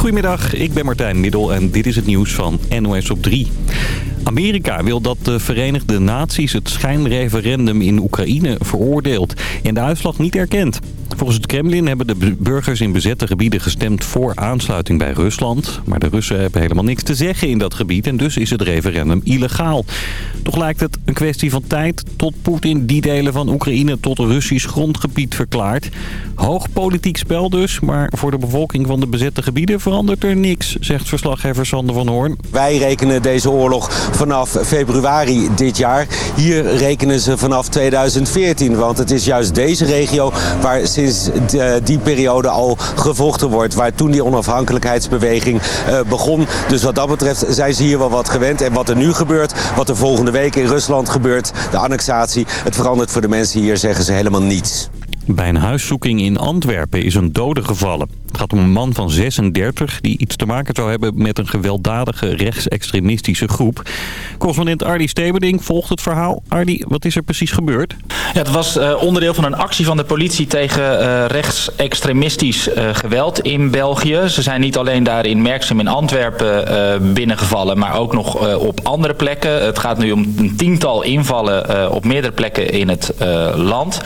Goedemiddag, ik ben Martijn Middel en dit is het nieuws van NOS op 3. Amerika wil dat de Verenigde Naties het schijnreferendum in Oekraïne veroordeelt en de uitslag niet erkent. Volgens het Kremlin hebben de burgers in bezette gebieden gestemd voor aansluiting bij Rusland. Maar de Russen hebben helemaal niks te zeggen in dat gebied en dus is het referendum illegaal. Toch lijkt het een kwestie van tijd tot Poetin die delen van Oekraïne tot Russisch grondgebied verklaart. Hoog politiek spel dus, maar voor de bevolking van de bezette gebieden verandert er niks, zegt verslaggever Sander van Hoorn. Wij rekenen deze oorlog vanaf februari dit jaar. Hier rekenen ze vanaf 2014, want het is juist deze regio waar sinds die periode al gevochten wordt. Waar toen die onafhankelijkheidsbeweging uh, begon. Dus wat dat betreft zijn ze hier wel wat gewend. En wat er nu gebeurt, wat er volgende week in Rusland gebeurt, de annexatie, het verandert voor de mensen hier, zeggen ze helemaal niets. Bij een huiszoeking in Antwerpen is een dode gevallen. Het gaat om een man van 36 die iets te maken zou hebben met een gewelddadige rechtsextremistische groep. Correspondent Ardi Steberding volgt het verhaal. Ardi, wat is er precies gebeurd? Ja, het was uh, onderdeel van een actie van de politie tegen uh, rechtsextremistisch uh, geweld in België. Ze zijn niet alleen daar in Merksem in Antwerpen binnengevallen, maar ook nog op andere plekken. Het gaat nu om een tiental invallen op meerdere plekken in het land.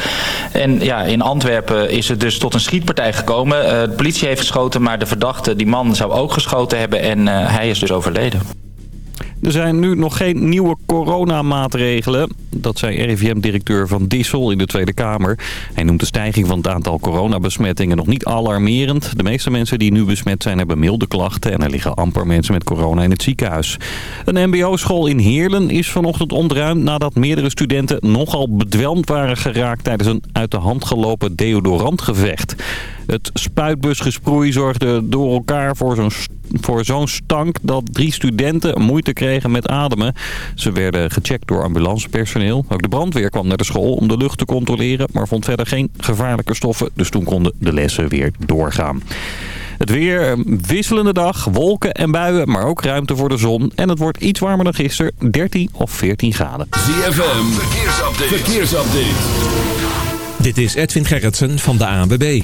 En ja, in Antwerpen is het dus tot een schietpartij gekomen. de politie heeft geschoten, maar de verdachte, die man, zou ook geschoten hebben en uh, hij is dus overleden. Er zijn nu nog geen nieuwe coronamaatregelen. Dat zei RIVM-directeur Van Dissel in de Tweede Kamer. Hij noemt de stijging van het aantal coronabesmettingen nog niet alarmerend. De meeste mensen die nu besmet zijn hebben milde klachten... en er liggen amper mensen met corona in het ziekenhuis. Een mbo-school in Heerlen is vanochtend ontruimd... nadat meerdere studenten nogal bedwelmd waren geraakt... tijdens een uit de hand gelopen deodorantgevecht. Het spuitbusgesproei zorgde door elkaar voor zo'n voor zo'n stank dat drie studenten moeite kregen met ademen. Ze werden gecheckt door ambulancepersoneel. Ook de brandweer kwam naar de school om de lucht te controleren, maar vond verder geen gevaarlijke stoffen. Dus toen konden de lessen weer doorgaan. Het weer, wisselende dag, wolken en buien, maar ook ruimte voor de zon. En het wordt iets warmer dan gisteren, 13 of 14 graden. ZFM, verkeersupdate. verkeersupdate. Dit is Edwin Gerritsen van de ANWB.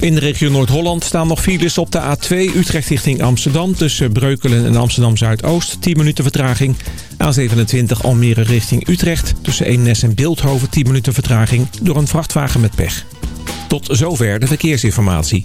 In de regio Noord-Holland staan nog files op de A2 Utrecht richting Amsterdam... tussen Breukelen en Amsterdam-Zuidoost, 10 minuten vertraging. A27 Almere richting Utrecht tussen Eemnes en Beeldhoven, 10 minuten vertraging... door een vrachtwagen met pech. Tot zover de verkeersinformatie.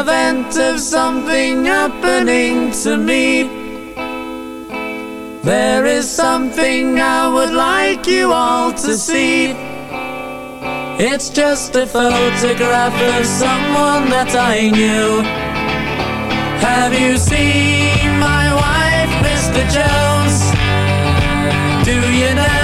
event of something happening to me There is something I would like you all to see It's just a photograph of someone that I knew Have you seen my wife, Mr. Jones? Do you know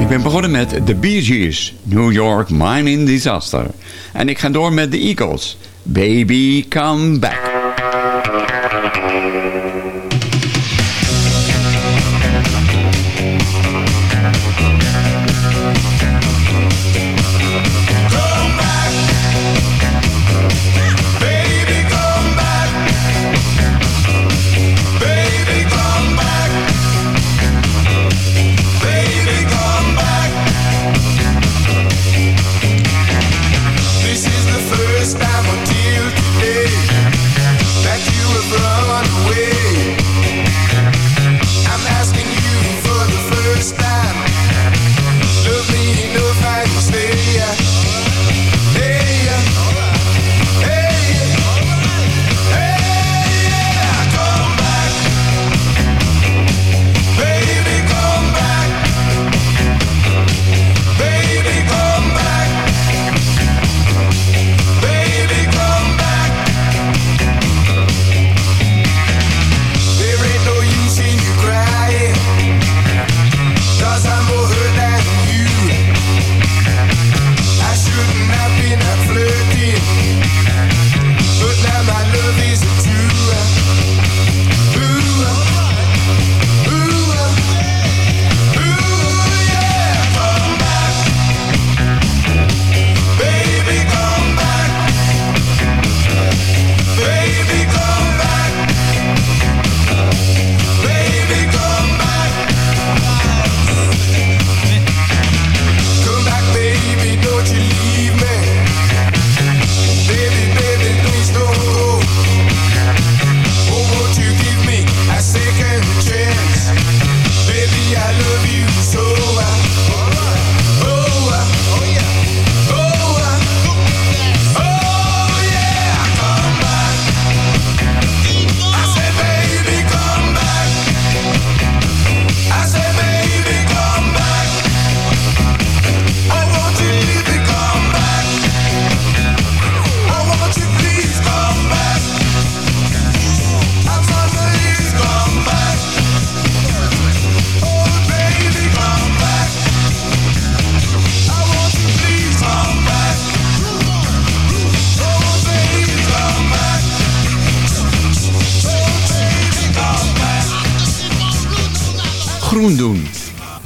Ik ben begonnen met The Bee Gees, New York Mining Disaster. En ik ga door met The Eagles, Baby Come Back.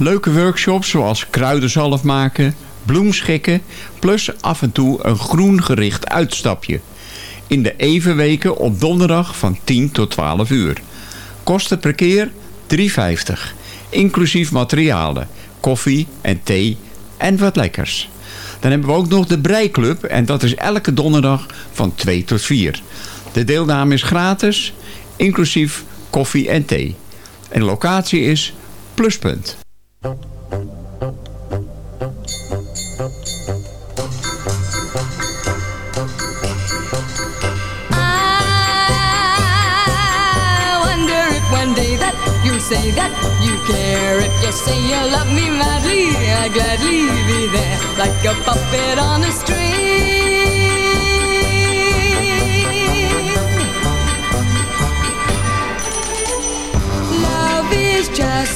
Leuke workshops zoals kruidenzalf maken, bloemschikken... plus af en toe een groen gericht uitstapje. In de evenweken op donderdag van 10 tot 12 uur. Kosten per keer 3,50. Inclusief materialen, koffie en thee en wat lekkers. Dan hebben we ook nog de Breiklub en dat is elke donderdag van 2 tot 4. De deelname is gratis, inclusief koffie en thee. En de locatie is Pluspunt. I wonder if one day that you'll say that you care. If you say you love me madly, I'd gladly be there like a puppet on a string.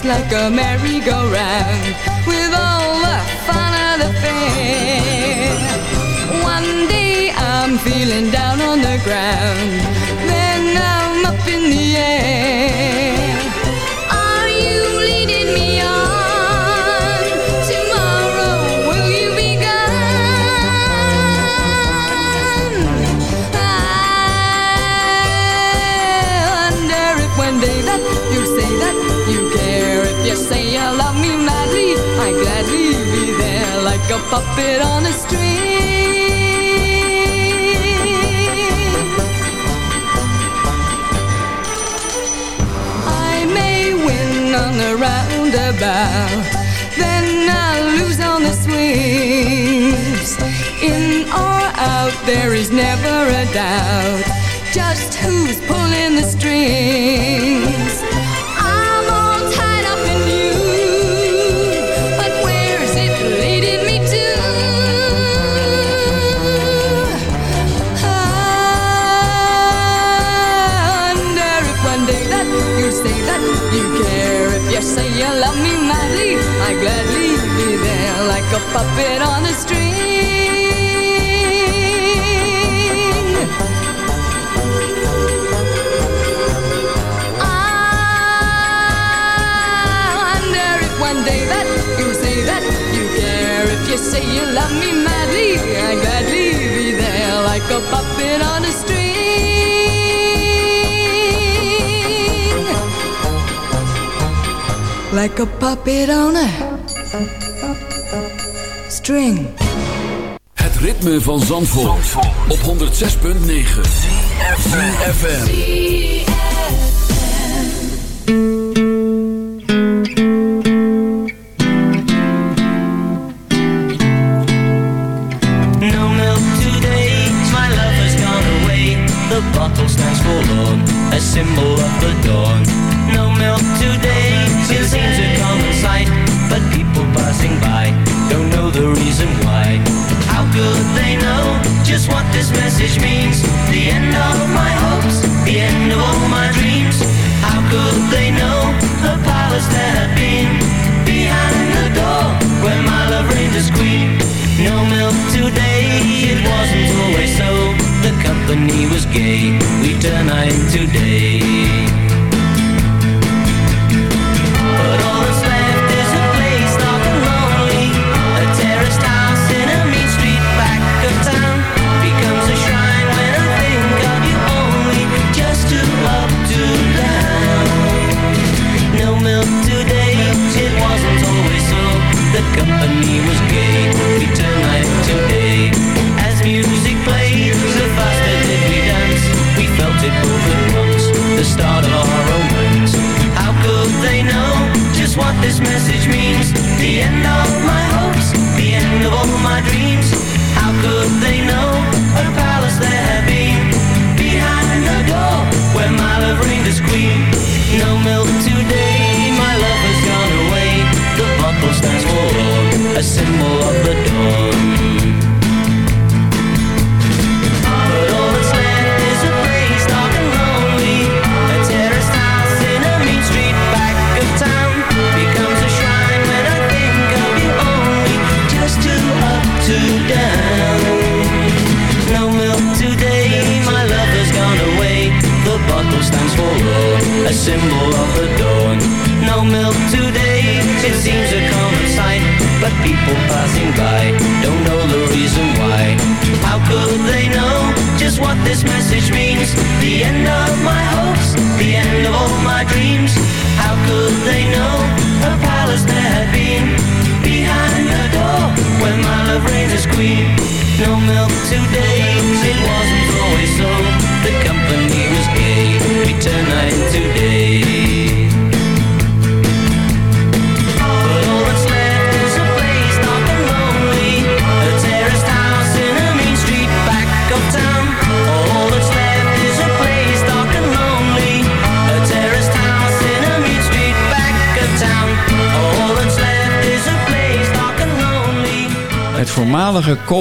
Just like a merry-go-round with all the fun of the fair. One day I'm feeling down on the ground, then I'm up in the air. A puppet on a string. I may win on the roundabout, then I'll lose on the swings. In or out, there is never a doubt. Just who's pulling the strings? Puppet on a string. I wonder if one day that you say that you care. If you say you love me madly, I'd gladly be there like a puppet on a string. Like a puppet on a string. Het ritme van Zandvoort, op 106.9 FM. No milk today, my love has gone away. The bottle stands forlorn, a symbol of the dawn. No milk today, just what this message means? The end of my hopes, the end of all my dreams. How could they know the palace that had been? Behind the door, where my love reigned as queen. No milk today, it wasn't always so. The company was gay, we turn night into day.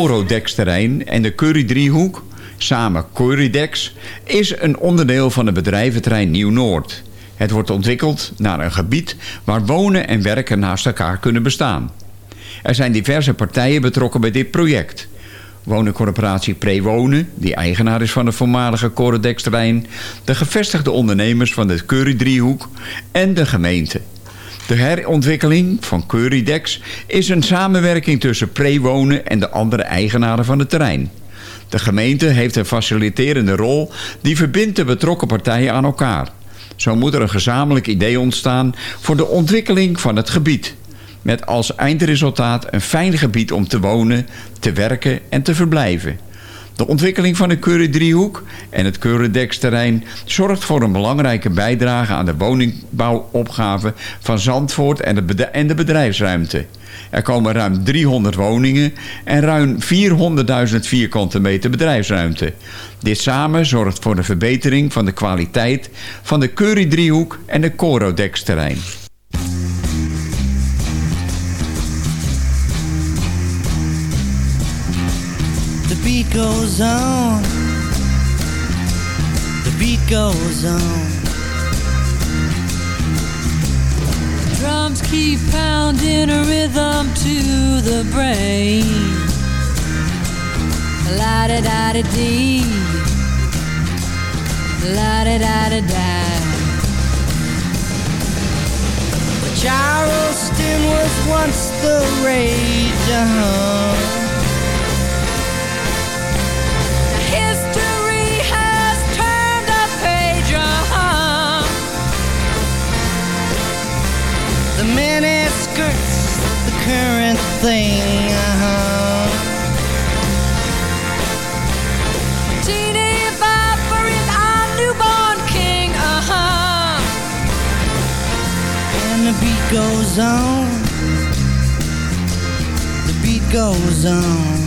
Voormalige Corodex-terrein en de Curry-driehoek, samen Currydex, is een onderdeel van het bedrijventerrein Nieuw-Noord. Het wordt ontwikkeld naar een gebied waar wonen en werken naast elkaar kunnen bestaan. Er zijn diverse partijen betrokken bij dit project. Wonencorporatie Prewonen, die eigenaar is van het voormalige Corodex-terrein... de gevestigde ondernemers van de Curry-driehoek en de gemeente. De herontwikkeling van Currydex is een samenwerking tussen Prewonen en de andere eigenaren van het terrein. De gemeente heeft een faciliterende rol die verbindt de betrokken partijen aan elkaar. Zo moet er een gezamenlijk idee ontstaan voor de ontwikkeling van het gebied. Met als eindresultaat een fijn gebied om te wonen, te werken en te verblijven. De ontwikkeling van de Curry-driehoek en het Curry-deksterrein zorgt voor een belangrijke bijdrage aan de woningbouwopgave van Zandvoort en de, bedrijfsruimte. Er komen ruim 300 woningen en ruim 400.000 vierkante meter bedrijfsruimte. Dit samen zorgt voor de verbetering van de kwaliteit van de Curry-driehoek en de Coro-deksterrein. The beat goes on. The beat goes on. Drums keep pounding a rhythm to the brain. La da da da dee. La da da da da. Charleston was once the rage, uh-huh. History current thing. Teeny Bopper is our newborn king, uh-huh. And the beat goes on. The beat goes on.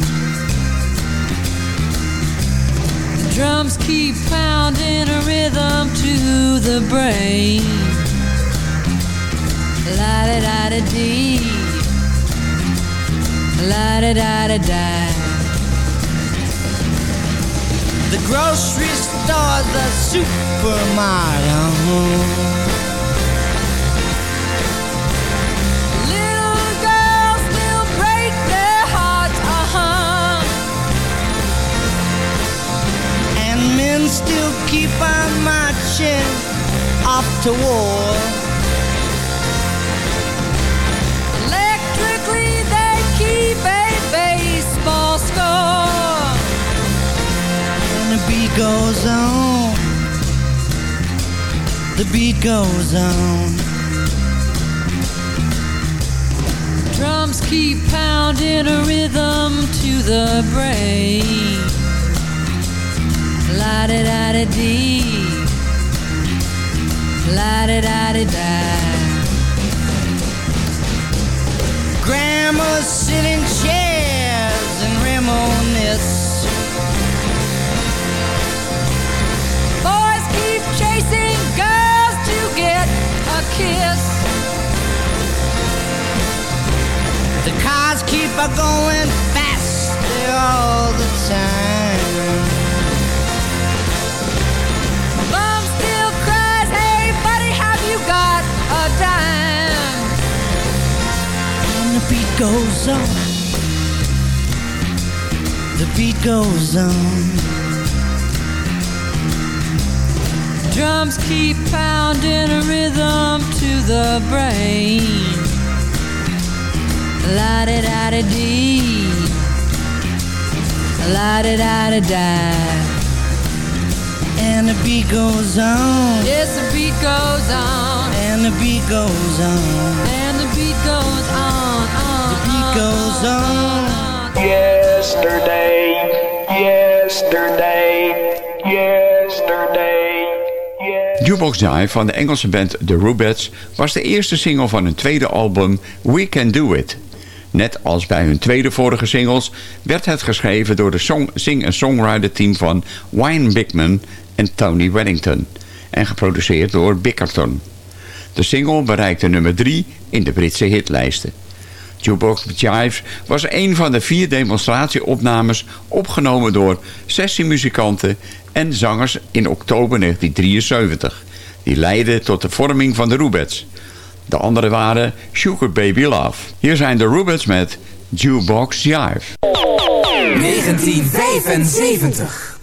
The drums keep pounding a rhythm to the brain. La La da da da da. The grocery store, the supermarket, uh-huh. Little girls still break their hearts. And men still keep on marching off to war. Goes on. The beat goes on. Drums keep pounding a rhythm to the brain. La da da da dee. La da da da da. Grandmas sit in chairs and reminisce. Kiss. The cars keep a going faster all the time. Mom still cries, hey buddy, have you got a dime? And the beat goes on. The beat goes on. Drums keep pounding a rhythm to the brain. La da da da dee. La da da da da. And the beat goes on. Yes, the beat goes on. And the beat goes on. And the beat goes on. on The beat goes on. Yesterday, yesterday, yesterday. Jukebox Jive van de Engelse band The Rubettes was de eerste single van hun tweede album We Can Do It. Net als bij hun tweede vorige singles werd het geschreven door de song- sing- en songwriter team van Wayne Bigman en Tony Weddington en geproduceerd door Bickerton. De single bereikte nummer 3 in de Britse hitlijsten. Jukebox Jive was een van de vier demonstratieopnames opgenomen door sessiemuzikanten en zangers in oktober 1973. Die leidden tot de vorming van de Rubettes. De andere waren Sugar Baby Love. Hier zijn de Rubettes met Jukebox Jive. 1975.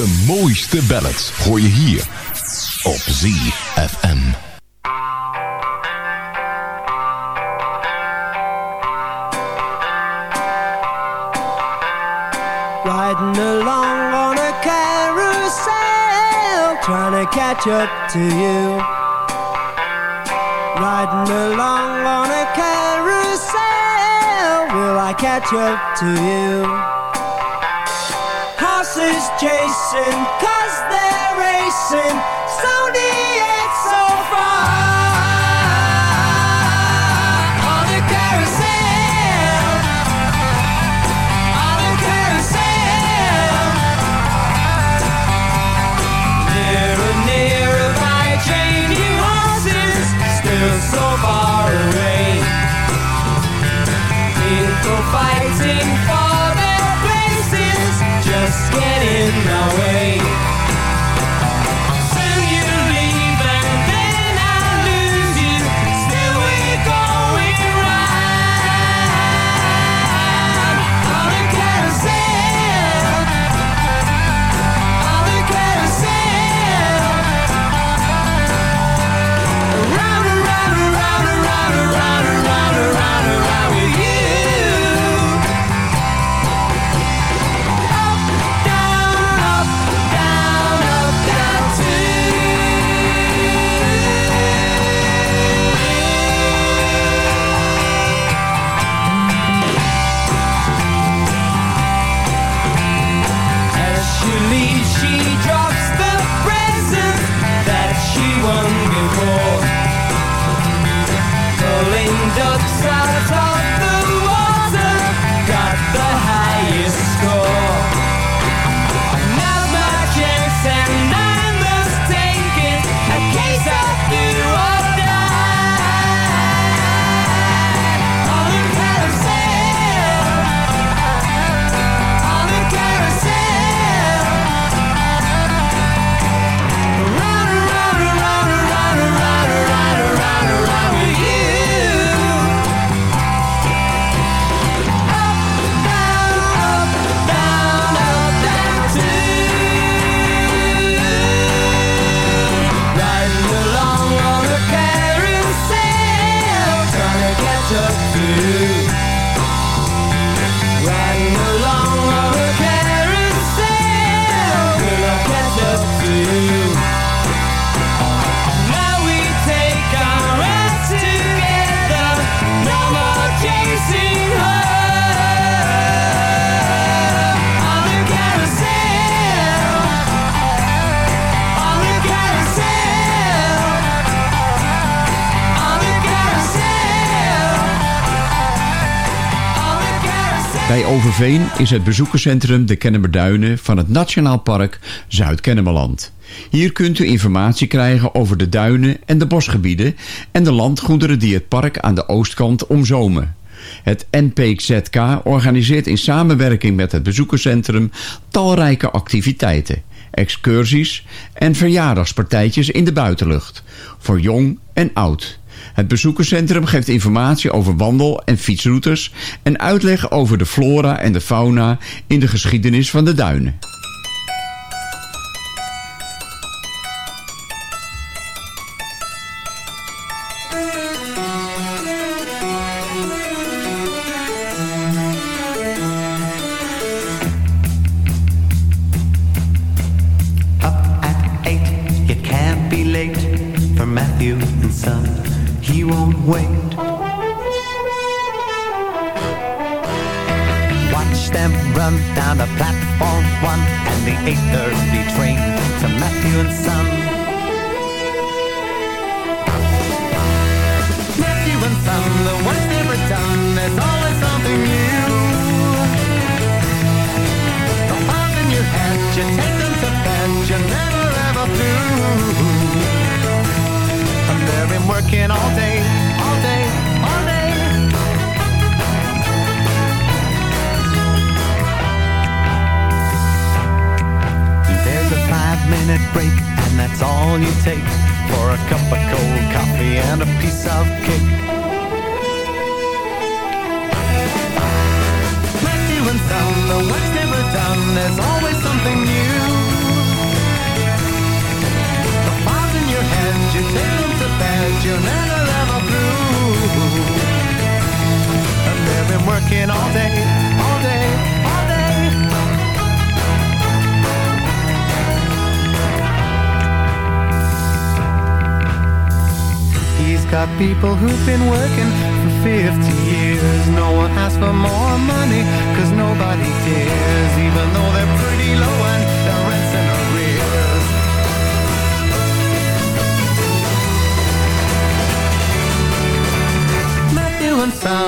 De mooiste ballads hoor je hier op ZFM. Riding along on a carousel Trying to catch up to you Riding along on a carousel Will I catch up to you? is chasing, cause they're racing. Hey. Veen is het bezoekerscentrum De Kennemerduinen van het Nationaal Park Zuid-Kennemerland. Hier kunt u informatie krijgen over de duinen en de bosgebieden en de landgoederen die het park aan de oostkant omzomen. Het NPZK organiseert in samenwerking met het bezoekerscentrum talrijke activiteiten, excursies en verjaardagspartijtjes in de buitenlucht, voor jong en oud. Het bezoekerscentrum geeft informatie over wandel- en fietsroutes en uitleg over de flora en de fauna in de geschiedenis van de duinen.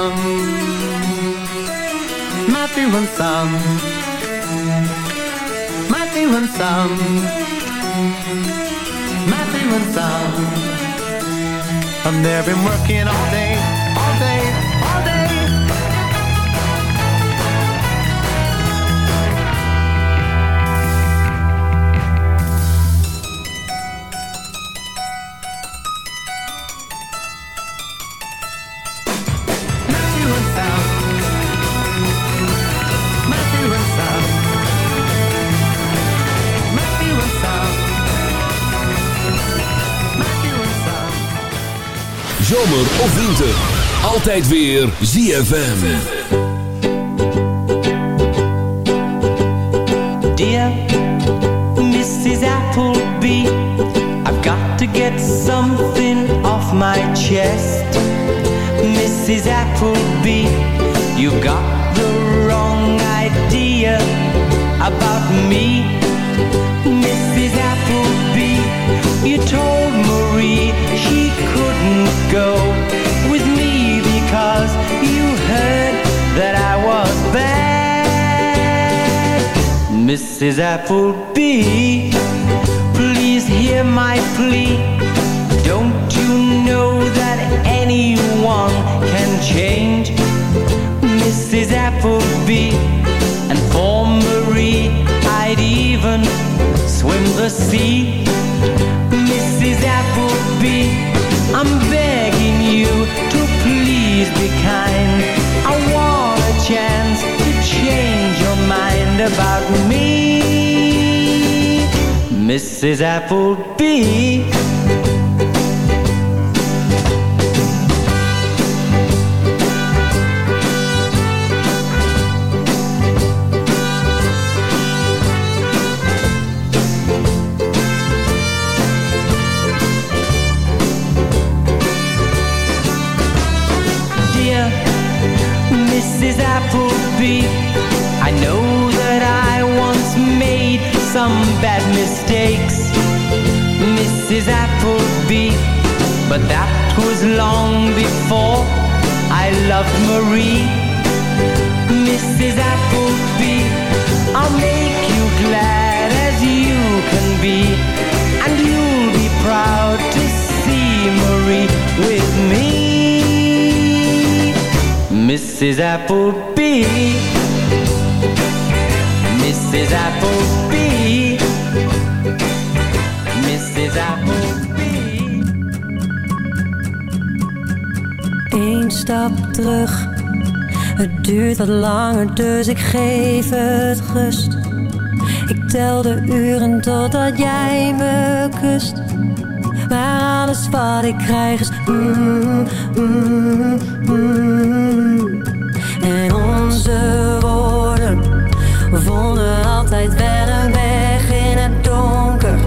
sam Ma piłem sam Ma piłem sam Ma piłem sam I've been working all day, all day. Zomer of winter. Altijd weer ZFM. Dear Mrs. Appleby, I've got to get something off my chest. Mrs. Appleby, you got the wrong idea about me. Mrs. Appleby, you told Marie she couldn't go with me because you heard that I was bad. Mrs. Appleby, please hear my plea. Don't you know that anyone can change? Mrs. Appleby, and for Marie, I'd even swim the sea. Mrs. Appleby, I'm begging you to please be kind. I want a chance to change your mind about me. Mrs. Appleby. I know that I once made some bad mistakes, Mrs. Appleby, but that was long before I loved Marie. Mrs. Appleby, I'll make you glad as you can be, and you'll be proud to see Marie with me. Mrs. Appleby, Mrs. Appleby, Mrs. Appleby. Eén stap terug. Het duurt wat langer, dus ik geef het rust. Ik tel de uren totdat jij me kust. Maar alles wat ik krijg is mm, mm, mm. Onze woorden vonden altijd wel een weg in het donker.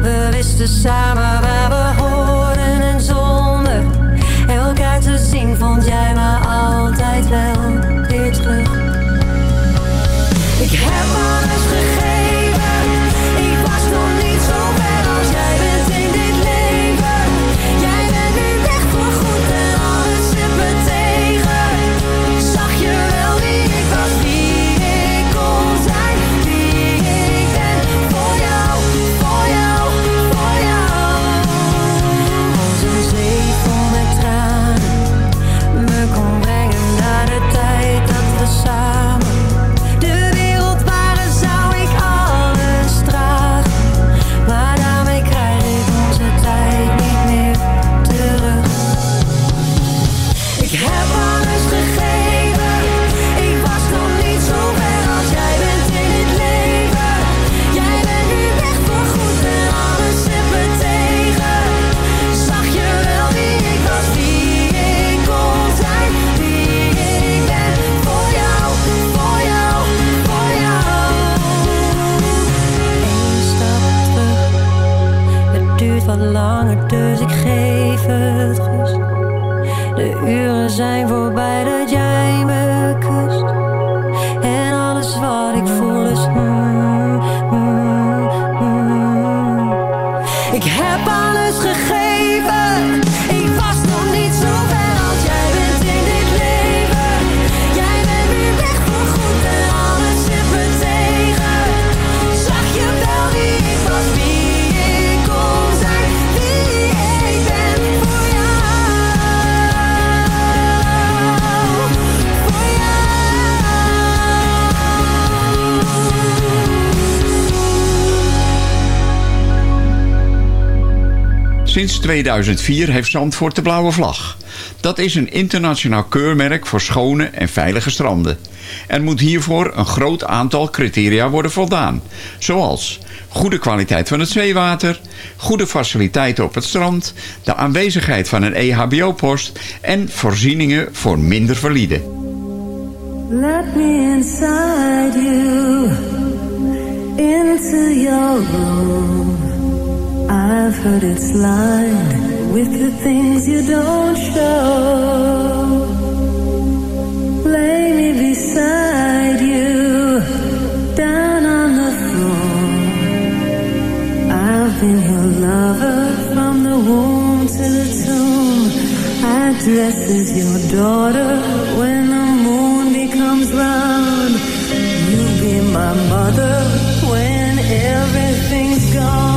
We wisten samen waar we hoorden en zonder elkaar te zien vond jij 2004 heeft Zandvoort de blauwe vlag. Dat is een internationaal keurmerk voor schone en veilige stranden. Er moet hiervoor een groot aantal criteria worden voldaan. Zoals goede kwaliteit van het zeewater, goede faciliteiten op het strand... de aanwezigheid van een EHBO-post en voorzieningen voor minder valide. Let me inside you, into your room. I've heard it's lined with the things you don't show. Lay me beside you, down on the floor. I've been your lover from the womb to the tomb. I dress as your daughter when the moon becomes round. You'll be my mother when everything's gone.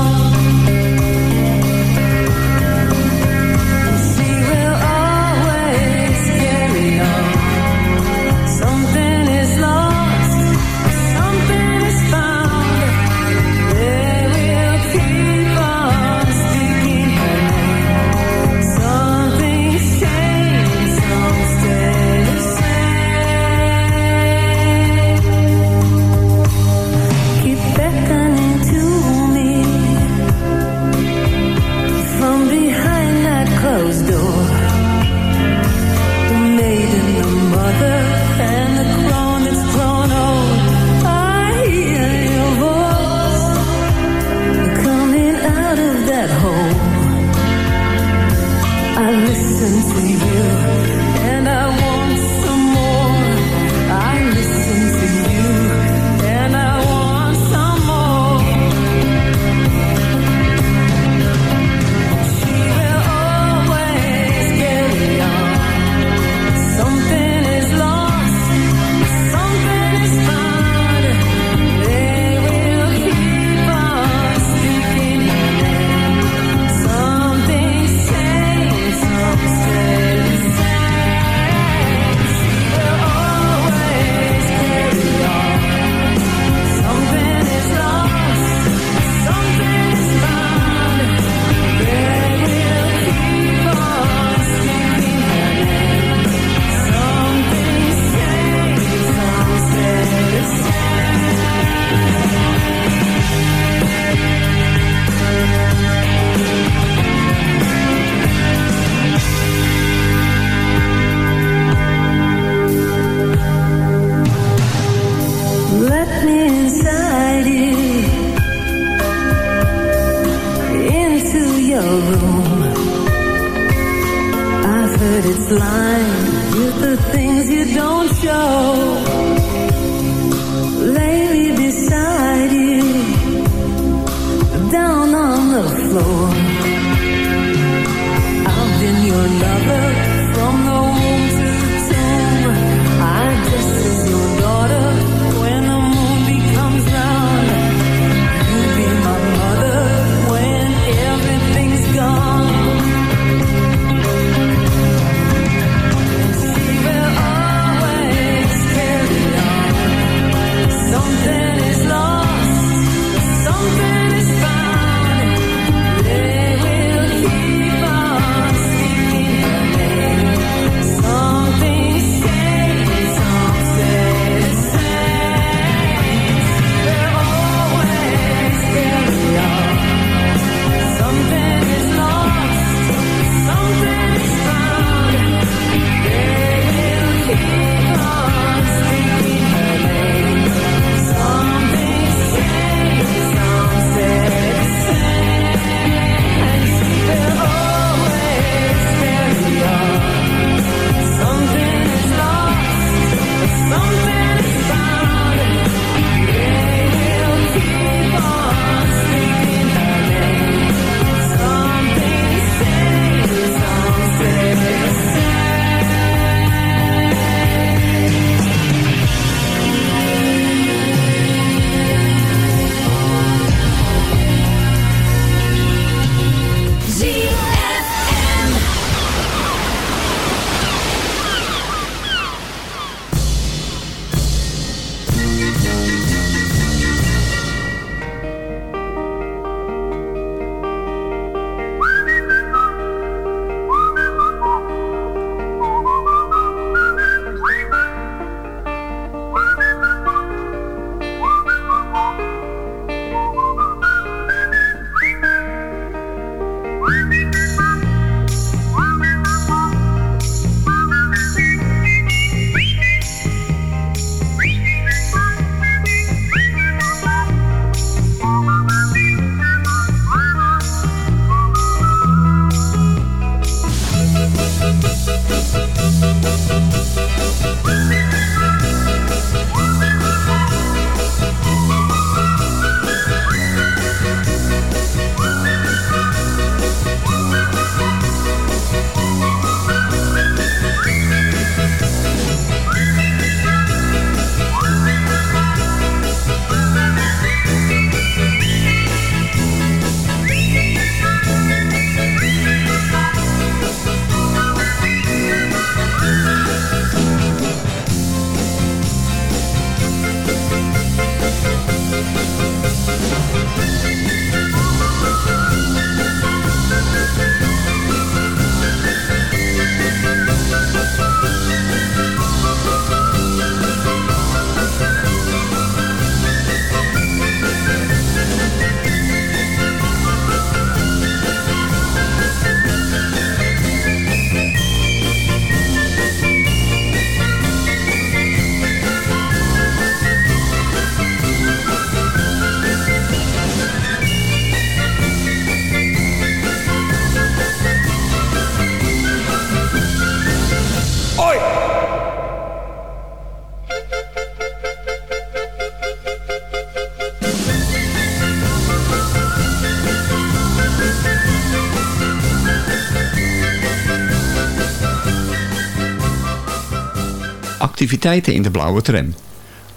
activiteiten in de blauwe tram.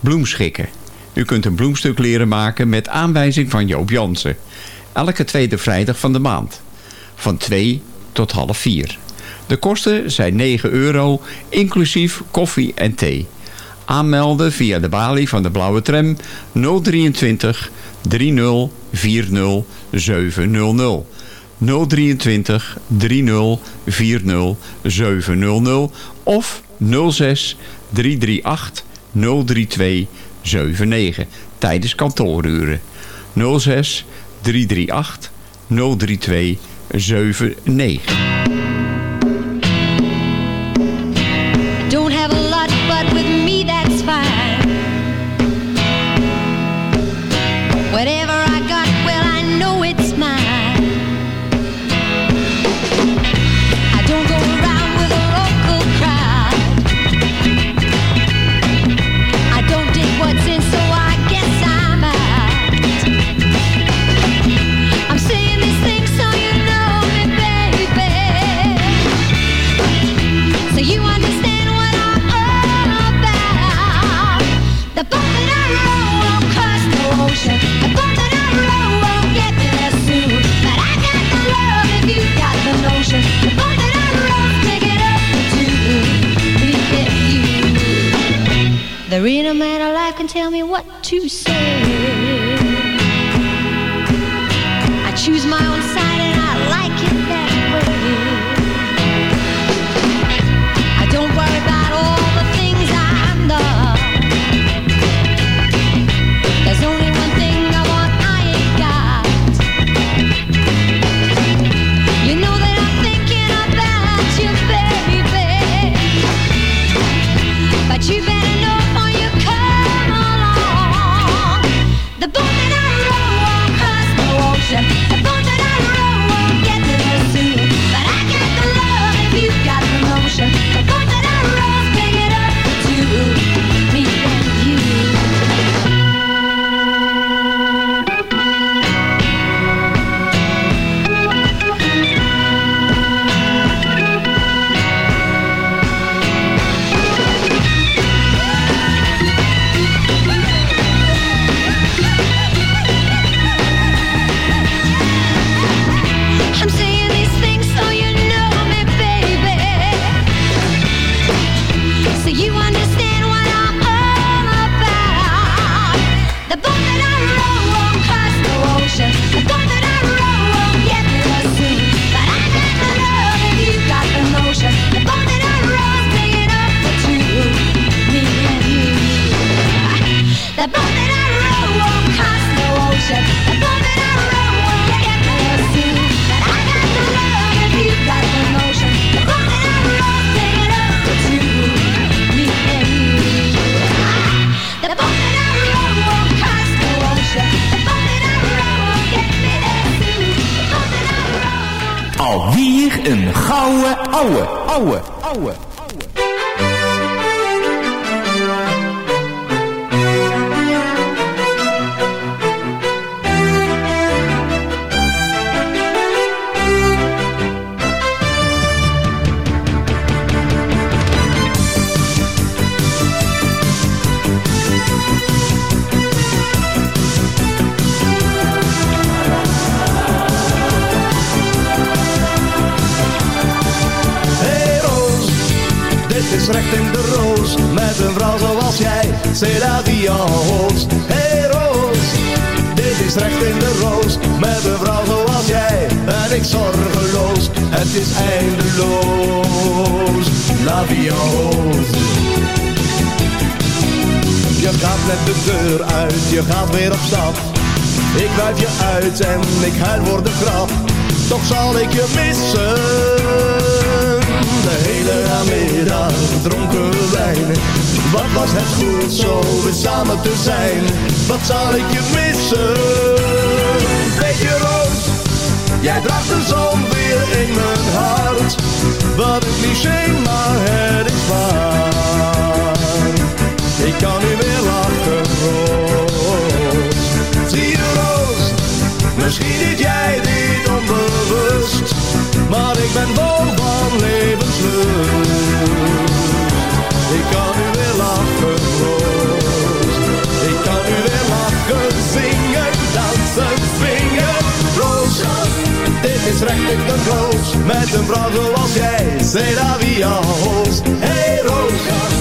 Bloemschikken. U kunt een bloemstuk leren maken met aanwijzing van Joop Jansen. Elke tweede vrijdag van de maand. Van 2 tot half 4. De kosten zijn 9 euro, inclusief koffie en thee. Aanmelden via de balie van de blauwe tram 023 30 40 700. 023 30 40 700 of 06 338 03279 tijdens kantooruren. 06 338 032 79. There ain't a man alive can tell me what to say. I choose my own. Je gaat net de deur uit, je gaat weer op stap. Ik wuif je uit en ik huil voor de grap. Toch zal ik je missen. De hele namiddag dronken wijn. Wat was het goed zo weer samen te zijn. Wat zal ik je missen? Beetje rood, jij bracht de zon weer in mijn hart. Wat een cliché, maar het is waar. Ik kan niet meer Misschien deed jij dit onbewust, maar ik ben vol van levenslust. Ik kan nu weer lachen, roos. Ik kan nu weer lachen, zingen, dansen, swingen. Roos, dit is recht de roos. Met een vrouw zoals jij, c'est la vie. Hey, roos.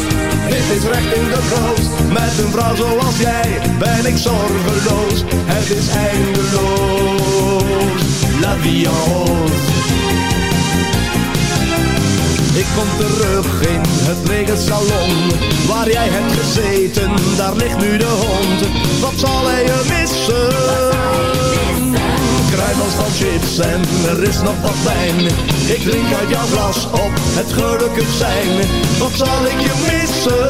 Dit is recht in de koos. Met een vrouw zoals jij ben ik zorgeloos. Het is eindeloos. La vie en rose. Ik kom terug in het regensalon, salon Waar jij hebt gezeten, daar ligt nu de hond Wat zal hij je missen? kruimels van chips en er is nog wat wijn. Ik drink uit jouw glas op, het gelukkig zijn. Wat zal ik je missen?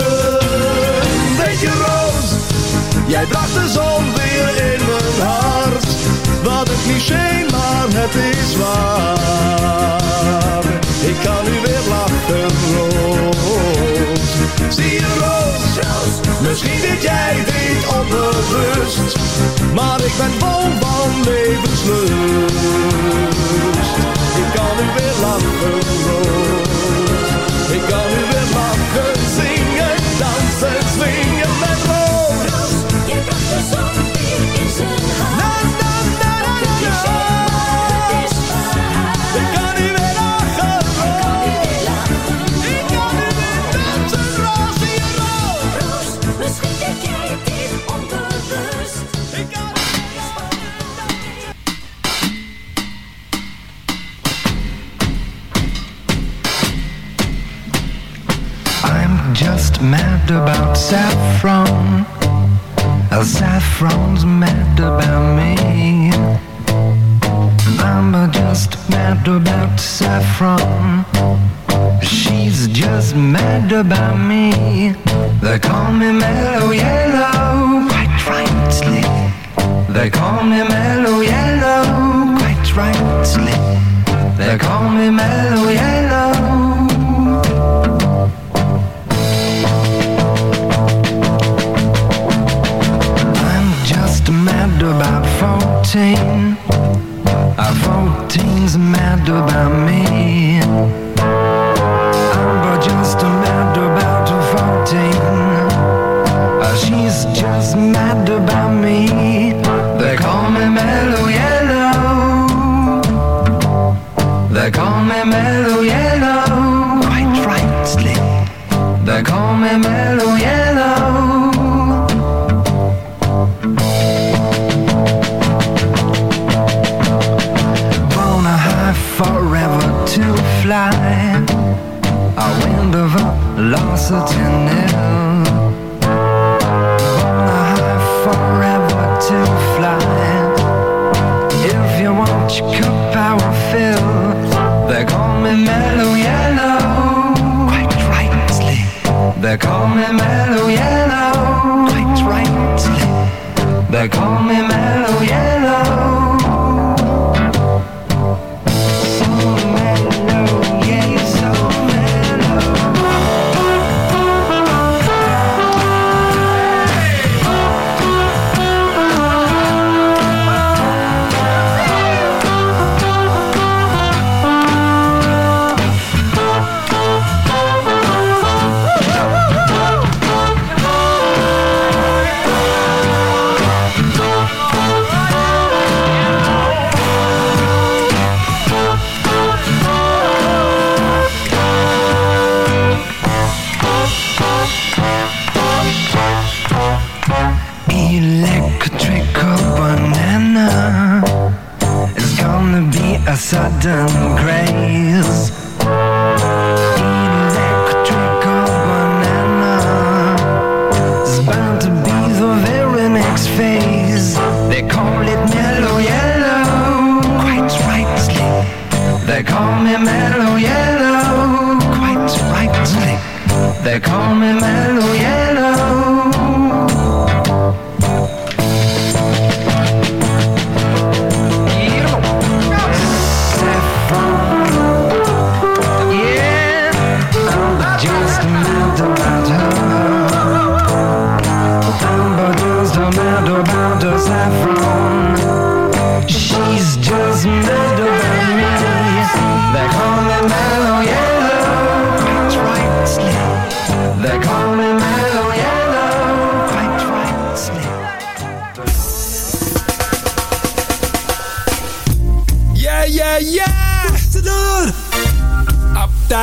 Weet je Roos, jij bracht de zon weer in mijn hart. Wat een cliché, maar het is waar. Ik kan nu weer lachen, Roos. Zie je Roos, misschien zit jij dit onbewust. Maar ik ben vol van levenslust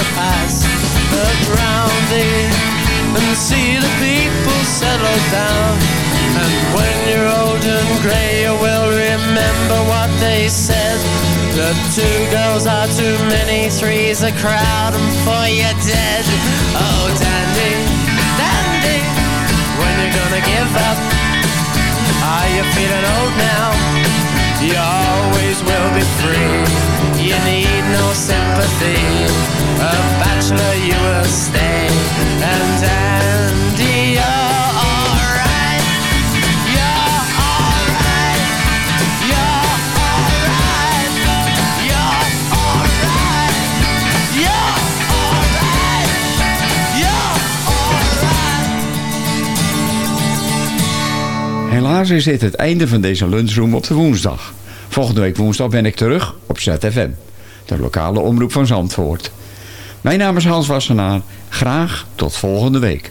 the past, look round thee and see the people settle down. And when you're old and grey, you will remember what they said. The two girls are too many, three's a crowd, and four you're dead. Oh, dandy, dandy, when you gonna give up? Are you feeling old now? You always will be free. You need no sympathy A bachelor you will stay. And Andy you're alright. You're alright. You're alright. You're alright. You're alright. You're alright. Helaas is dit het einde van deze lunchroom op de woensdag. Volgende week woensdag ben ik terug op ZFM, de lokale omroep van Zandvoort. Mijn naam is Hans Wassenaar. Graag tot volgende week.